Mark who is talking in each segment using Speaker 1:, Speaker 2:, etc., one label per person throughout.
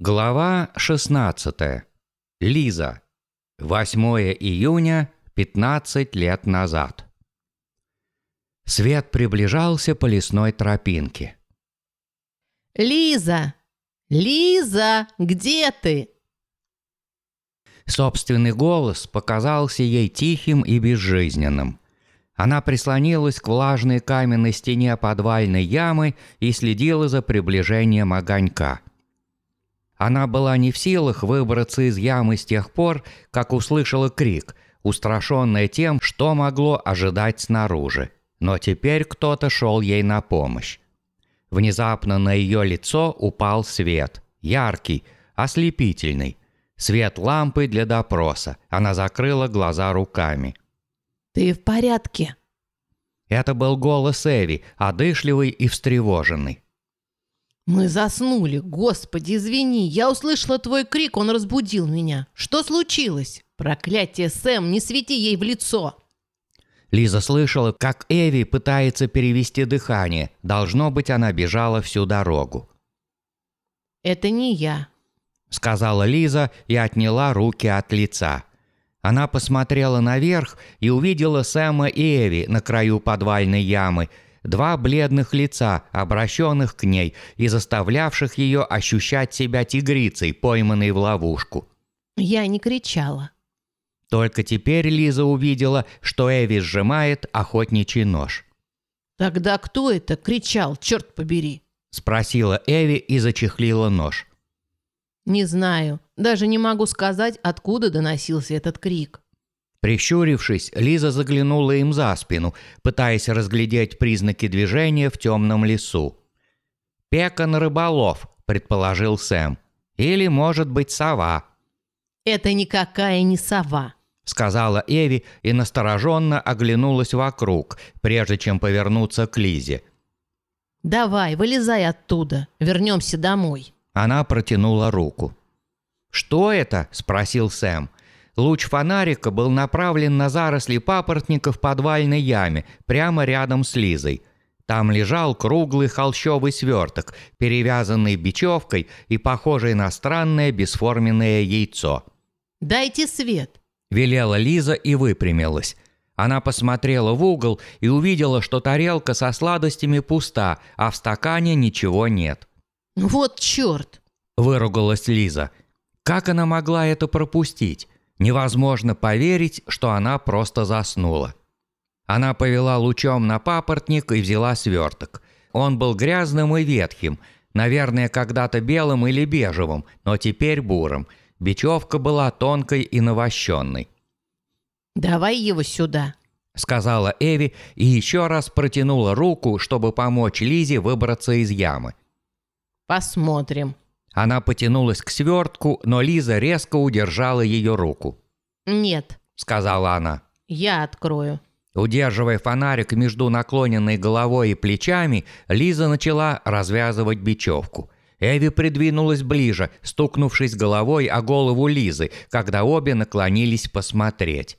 Speaker 1: Глава 16. Лиза. 8 июня, 15 лет назад. Свет приближался по лесной тропинке.
Speaker 2: Лиза! Лиза, где ты?
Speaker 1: Собственный голос показался ей тихим и безжизненным. Она прислонилась к влажной каменной стене подвальной ямы и следила за приближением огонька – она была не в силах выбраться из ямы с тех пор, как услышала крик, устрашенная тем, что могло ожидать снаружи. Но теперь кто-то шел ей на помощь. Внезапно на ее лицо упал свет. Яркий, ослепительный. Свет лампы для допроса. Она закрыла глаза руками.
Speaker 2: «Ты в порядке?»
Speaker 1: Это был голос Эви, одышливый и встревоженный.
Speaker 2: «Мы заснули. Господи, извини. Я услышала твой крик, он разбудил меня. Что случилось? Проклятие, Сэм, не свети ей в лицо!»
Speaker 1: Лиза слышала, как Эви пытается перевести дыхание. Должно быть, она бежала всю дорогу.
Speaker 2: «Это не я», —
Speaker 1: сказала Лиза и отняла руки от лица. Она посмотрела наверх и увидела Сэма и Эви на краю подвальной ямы — два бледных лица, обращенных к ней и заставлявших ее ощущать себя тигрицей, пойманной в ловушку.
Speaker 2: Я не кричала.
Speaker 1: Только теперь Лиза увидела, что Эви сжимает охотничий нож.
Speaker 2: «Тогда кто это кричал, черт побери?»
Speaker 1: – спросила Эви и зачехлила нож.
Speaker 2: «Не знаю. Даже не могу сказать, откуда доносился этот крик».
Speaker 1: Прищурившись, Лиза заглянула им за спину, пытаясь разглядеть признаки движения в темном лесу. «Пекан рыболов», — предположил Сэм. «Или, может быть, сова».
Speaker 2: «Это никакая не сова», —
Speaker 1: сказала Эви и настороженно оглянулась вокруг, прежде чем повернуться к Лизе.
Speaker 2: «Давай, вылезай оттуда, вернемся домой».
Speaker 1: Она протянула руку. «Что это?» – спросил Сэм. Луч фонарика был направлен на заросли папоротника в подвальной яме, прямо рядом с Лизой. Там лежал круглый холщовый сверток, перевязанный бечевкой и похожий на странное бесформенное яйцо.
Speaker 2: «Дайте свет!»
Speaker 1: – велела Лиза и выпрямилась. Она посмотрела в угол и увидела, что тарелка со сладостями пуста, а в стакане ничего нет.
Speaker 2: «Вот черт!»
Speaker 1: – выругалась Лиза. Как она могла это пропустить? Невозможно поверить, что она просто заснула. Она повела лучом на папоротник и взяла сверток. Он был грязным и ветхим, наверное, когда-то белым или бежевым, но теперь бурым. Бечевка была тонкой и навощенной.
Speaker 2: «Давай его сюда», —
Speaker 1: сказала Эви и еще раз протянула руку, чтобы помочь Лизе выбраться из ямы.
Speaker 2: «Посмотрим»,
Speaker 1: она потянулась к свертку, но Лиза резко удержала ее руку.
Speaker 2: «Нет», —
Speaker 1: сказала она.
Speaker 2: «Я открою».
Speaker 1: Удерживая фонарик между наклоненной головой и плечами, Лиза начала развязывать бечевку. Эви придвинулась ближе, стукнувшись головой о голову Лизы, когда обе наклонились посмотреть.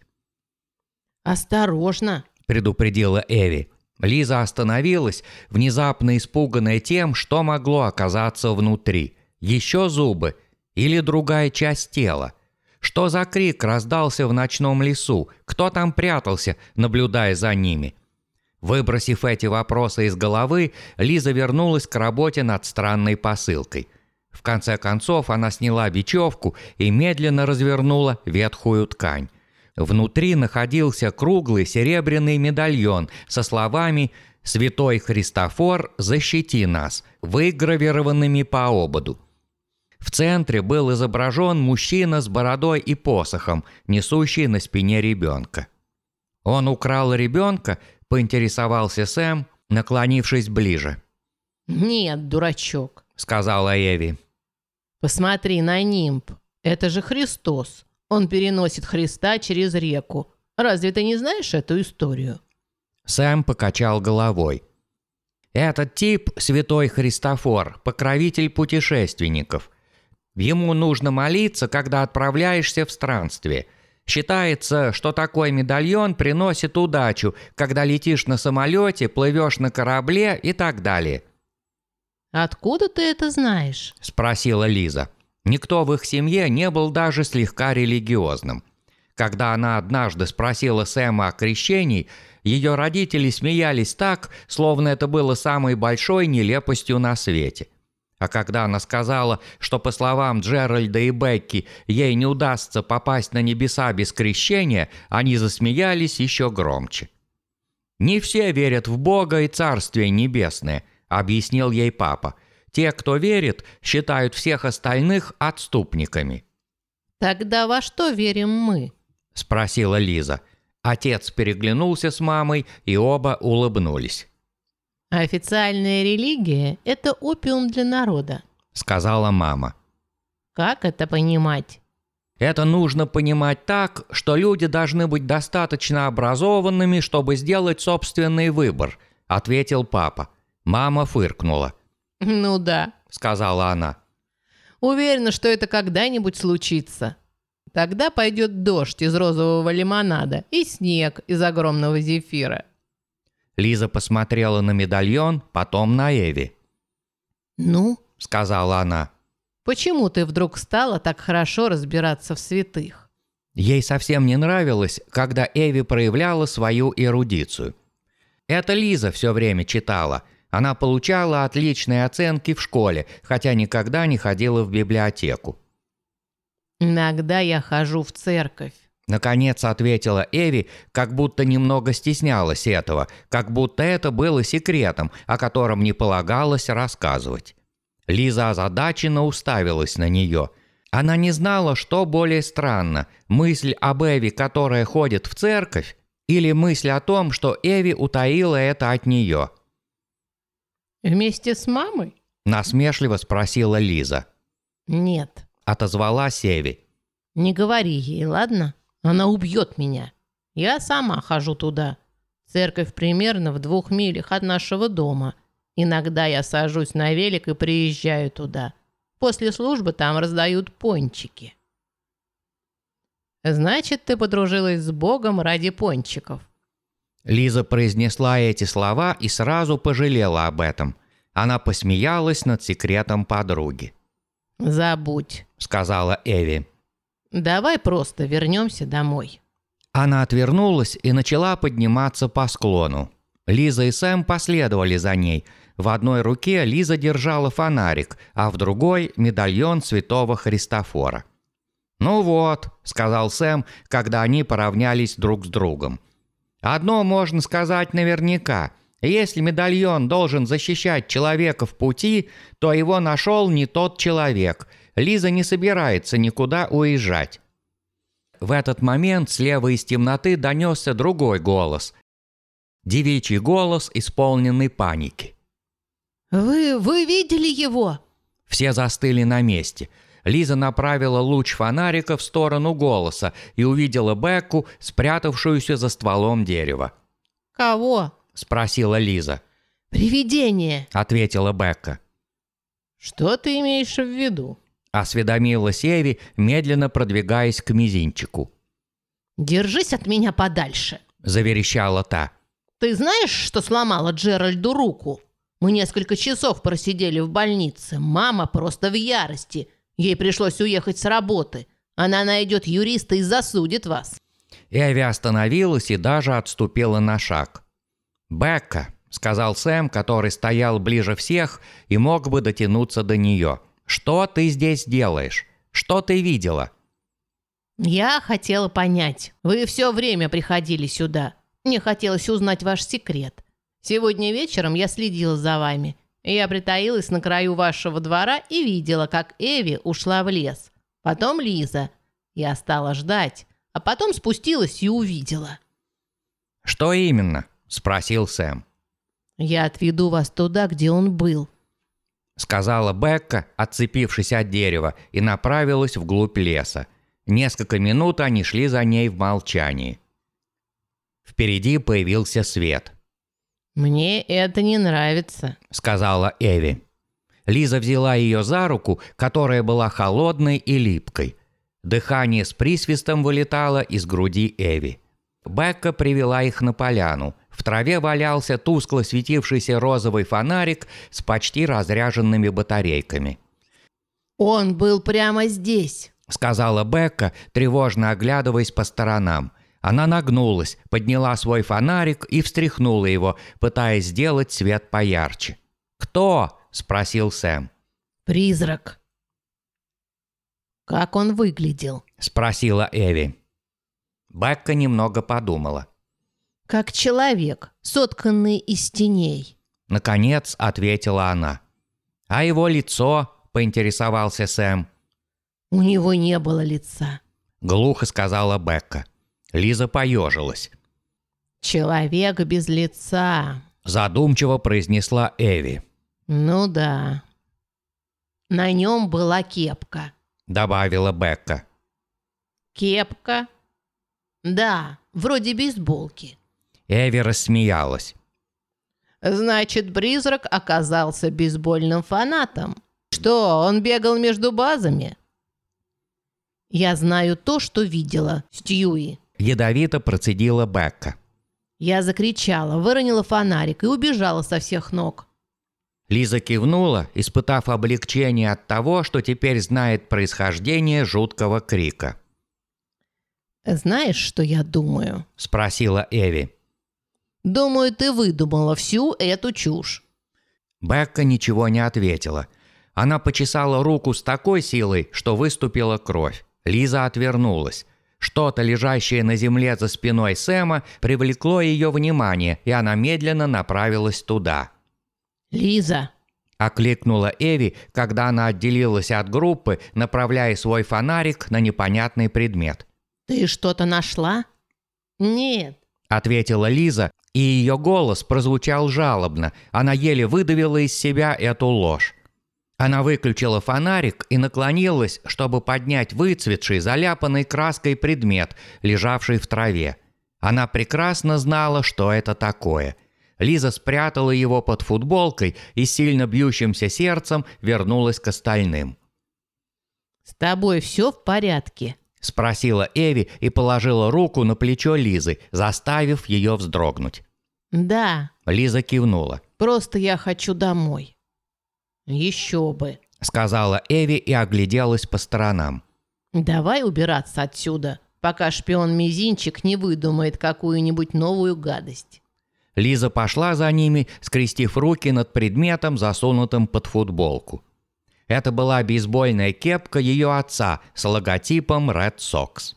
Speaker 2: «Осторожно», –
Speaker 1: предупредила Эви. Лиза остановилась, внезапно испуганная тем, что могло оказаться внутри. Еще зубы или другая часть тела? Что за крик раздался в ночном лесу? Кто там прятался, наблюдая за ними? Выбросив эти вопросы из головы, Лиза вернулась к работе над странной посылкой. В конце концов она сняла бечевку и медленно развернула ветхую ткань. Внутри находился круглый серебряный медальон со словами «Святой Христофор, защити нас», выгравированными по ободу. В центре был изображен мужчина с бородой и посохом, несущий на спине ребенка. «Он украл ребенка?» – поинтересовался Сэм, наклонившись ближе.
Speaker 2: «Нет, дурачок», –
Speaker 1: сказала Эви.
Speaker 2: «Посмотри на нимб. Это же Христос. Он переносит Христа через реку. Разве ты не знаешь эту историю?»
Speaker 1: Сэм покачал головой. «Этот тип – святой Христофор, покровитель путешественников. Ему нужно молиться, когда отправляешься в странствие. Считается, что такой медальон приносит удачу, когда летишь на самолете, плывешь на корабле и так далее.
Speaker 2: «Откуда ты это знаешь?»
Speaker 1: – спросила Лиза. Никто в их семье не был даже слегка религиозным. Когда она однажды спросила Сэма о крещении, ее родители смеялись так, словно это было самой большой нелепостью на свете. А когда она сказала, что по словам Джеральда и Бекки ей не удастся попасть на небеса без крещения, они засмеялись еще громче. «Не все верят в Бога и Царствие Небесное», — объяснил ей папа. «Те, кто верит, считают всех остальных отступниками».
Speaker 2: «Тогда во что верим мы?»
Speaker 1: — спросила Лиза. Отец переглянулся с мамой, и оба улыбнулись.
Speaker 2: «Официальная религия – это опиум для народа», —
Speaker 1: сказала мама.
Speaker 2: «Как это понимать?»
Speaker 1: Это нужно понимать так, что люди должны быть достаточно образованными, чтобы сделать собственный выбор, ответил папа. Мама фыркнула.
Speaker 2: Ну да, сказала она. Уверена, что это когда-нибудь случится. Тогда пойдет дождь из розового лимонада и снег из огромного зефира.
Speaker 1: Лиза посмотрела на медальон, потом на Эви.
Speaker 2: «Ну?»
Speaker 1: – сказала она.
Speaker 2: Почему ты вдруг стала так хорошо разбираться в святых?
Speaker 1: Ей совсем не нравилось, когда Эви проявляла свою эрудицию. Это Лиза все время читала. Она получала отличные оценки в школе, хотя никогда не ходила в библиотеку.
Speaker 2: «Иногда я хожу в церковь»,
Speaker 1: Наконец ответила Эви, как будто немного стеснялась этого, как будто это было секретом, о котором не полагалось рассказывать. Лиза озадаченно уставилась на нее. Она не знала, что более странно – мысль об Эви, которая ходит в церковь, или мысль о том, что Эви утаила это от нее.
Speaker 2: «Вместе с мамой?»
Speaker 1: – насмешливо спросила Лиза.
Speaker 2: «Нет», –
Speaker 1: отозвалась Эви.
Speaker 2: «Не говори ей, ладно? Она убьет меня. Я сама хожу туда. Церковь примерно в двух милях от нашего дома – Иногда я сажусь на велик и приезжаю туда. После службы там раздают пончики. Значит, ты подружилась с Богом ради пончиков.
Speaker 1: Лиза произнесла эти слова и сразу пожалела об этом. Она посмеялась над секретом подруги.
Speaker 2: «Забудь», — сказала Эви. «Давай просто вернемся домой».
Speaker 1: Она отвернулась и начала подниматься по склону. Лиза и Сэм последовали за ней — в одной руке Лиза держала фонарик, а в другой – медальон святого Христофора. «Ну вот», – сказал Сэм, когда они поравнялись друг с другом. «Одно можно сказать наверняка. Если медальон должен защищать человека в пути, то его нашел не тот человек. Лиза не собирается никуда уезжать». В этот момент слева из темноты донесся другой голос. Девичий голос, исполненный паники.
Speaker 2: «Вы... вы видели его?»
Speaker 1: Все застыли на месте. Лиза направила луч фонарика в сторону голоса и увидела Бекку, спрятавшуюся за стволом дерева.
Speaker 2: «Кого?»
Speaker 1: – спросила Лиза.
Speaker 2: «Привидение», –
Speaker 1: ответила Бекка.
Speaker 2: «Что ты имеешь в виду?»
Speaker 1: – осведомилась Эви, медленно продвигаясь к мизинчику.
Speaker 2: «Держись от меня подальше», –
Speaker 1: заверещала та.
Speaker 2: «Ты знаешь, что сломала Джеральду руку?» Мы несколько часов просидели в больнице. Мама просто в ярости. Ей пришлось уехать с работы. Она найдет юриста и засудит вас».
Speaker 1: Эви остановилась и даже отступила на шаг. «Бекка», — сказал Сэм, который стоял ближе всех и мог бы дотянуться до нее. «Что ты здесь делаешь? Что ты видела?»
Speaker 2: «Я хотела понять. Вы все время приходили сюда. Мне хотелось узнать ваш секрет. Сегодня вечером я следила за вами. Я притаилась на краю вашего двора и видела, как Эви ушла в лес. Потом Лиза. Я стала ждать, а потом спустилась и увидела.
Speaker 1: «Что именно?» – спросил Сэм.
Speaker 2: «Я отведу вас туда, где он был», –
Speaker 1: сказала Бекка, отцепившись от дерева, и направилась вглубь леса. Несколько минут они шли за ней в молчании. Впереди появился свет.
Speaker 2: «Мне это не нравится», —
Speaker 1: сказала Эви. Лиза взяла ее за руку, которая была холодной и липкой. Дыхание с присвистом вылетало из груди Эви. Бекка привела их на поляну. В траве валялся тускло светившийся розовый фонарик с почти разряженными батарейками.
Speaker 2: Он был прямо здесь.
Speaker 1: сказала Бекка, тревожно оглядываясь по сторонам. Она нагнулась, подняла свой фонарик и встряхнула его, пытаясь сделать свет поярче. «Кто?» – спросил Сэм.
Speaker 2: Призрак. Как он выглядел?
Speaker 1: Спросила Эви. Бекка немного подумала.
Speaker 2: Как человек, сотканный из теней.
Speaker 1: Наконец ответила она. «А его лицо?» – поинтересовался Сэм.
Speaker 2: У него не было лица.
Speaker 1: Глухо сказала Бекка. Лиза поежилась.
Speaker 2: Человек без лица.
Speaker 1: Задумчиво произнесла Эви.
Speaker 2: Ну да. На нем была кепка.
Speaker 1: Добавила Бекка.
Speaker 2: Кепка? Да, вроде бейсболки.
Speaker 1: Эви рассмеялась.
Speaker 2: Значит, призрак оказался бейсбольным фанатом. Что, он бегал между базами? Я знаю то, что видела, Стьюи.
Speaker 1: Ядовито процедила Бекка.
Speaker 2: Я закричала, выронила фонарик и убежала со всех ног.
Speaker 1: Лиза кивнула, испытав облегчение от того, что теперь знает происхождение жуткого крика.
Speaker 2: «Знаешь, что я думаю?»
Speaker 1: – спросила Эви.
Speaker 2: «Думаю, ты выдумала всю эту чушь».
Speaker 1: Бекка ничего не ответила. Она почесала руку с такой силой, что выступила кровь. Лиза отвернулась. Что-то, лежащее на земле за спиной Сэма, привлекло ее внимание, и она медленно направилась туда.
Speaker 2: «Лиза!»
Speaker 1: – окликнула Эви, когда она отделилась от группы, направляя свой фонарик на непонятный предмет.
Speaker 2: «Ты что-то нашла?» «Нет».
Speaker 1: – ответила Лиза, и ее голос прозвучал жалобно. Она еле выдавила из себя эту ложь. Она выключила фонарик и наклонилась, чтобы поднять выцветший, заляпанный краской предмет, лежавший в траве. Она прекрасно знала, что это такое. Лиза спрятала его под футболкой и сильно бьющимся сердцем вернулась к остальным.
Speaker 2: «С тобой все в порядке?»
Speaker 1: – спросила Эви и положила руку на плечо Лизы, заставив ее вздрогнуть.
Speaker 2: «Да».
Speaker 1: Лиза кивнула.
Speaker 2: «Просто я хочу домой». «Еще бы», —
Speaker 1: сказала Эви и огляделась по сторонам.
Speaker 2: «Давай убираться отсюда, пока шпион-мизинчик не выдумает какую-нибудь новую гадость».
Speaker 1: Лиза пошла за ними, скрестив руки над предметом, засунутым под футболку. Это была бейсбольная кепка ее отца с логотипом Red Sox.